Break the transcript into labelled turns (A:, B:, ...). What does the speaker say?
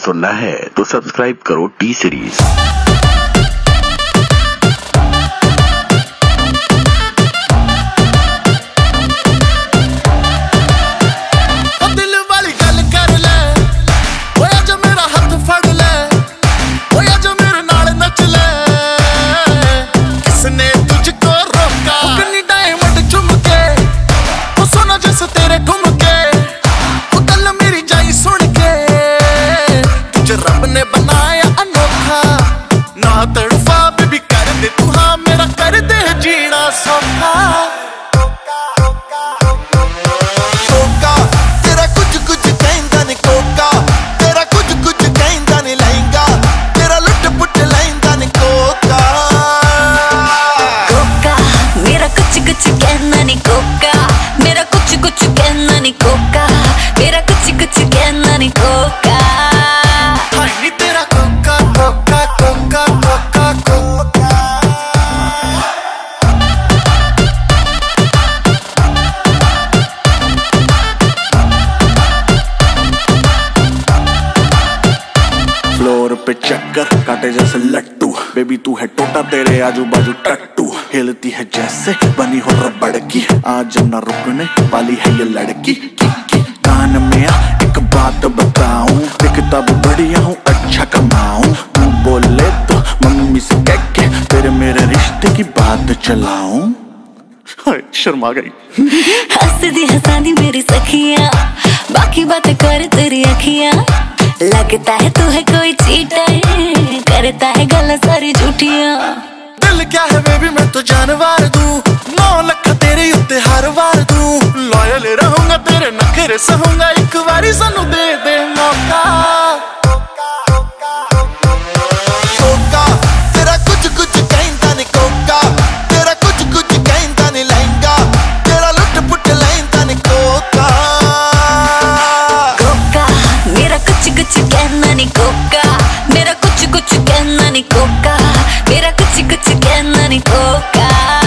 A: सुनना है तो सब्सक्राइब करो टी सीरीज़।
B: ने बनाया अनोखा। ना तड़फा बेबी कर दे तू हाँ मेरा कर दे जीना सौखा। तेरा लुट पुट लहंगा
C: नहीं मेरा कुछ कुछ कहना नहीं कोका मेरा कुछ कुछ कहना नहीं कोका मेरा कुछ कुछ कहना नहीं कोका
B: चक्कर काटे जैसे लट्टू। बेबी तू है टोटा तेरे आजू बाजू टट्टू। हिलती है जैसे बनी हो रबड़ की। आज न रुकने वाली है ये लड़की। की, की, कान में आ एक बात बताऊँ। दिखता भी बढ़िया हूँ अच्छा कमाऊं। तू बोले तो मम्मी से कह के तेरे मेरे रिश्ते की बात चलाऊं। शर्मा गई।
C: हंसदी हंसादी मेरी सखियाँ। बाकी बातें कर तेरी अखियाँ। लगता है तू है कोई चीटर करता है गल सारी झूठिया।
B: दिल क्या है बेबी मैं तो जानवर दूँ। नौ लख तेरे उत्ते हर बार दूँ। लॉयल रहूँगा तेरे नखरे सहूँगा। एक बारी सानू दे दे मौका।
C: together मेरा कुछ कुछ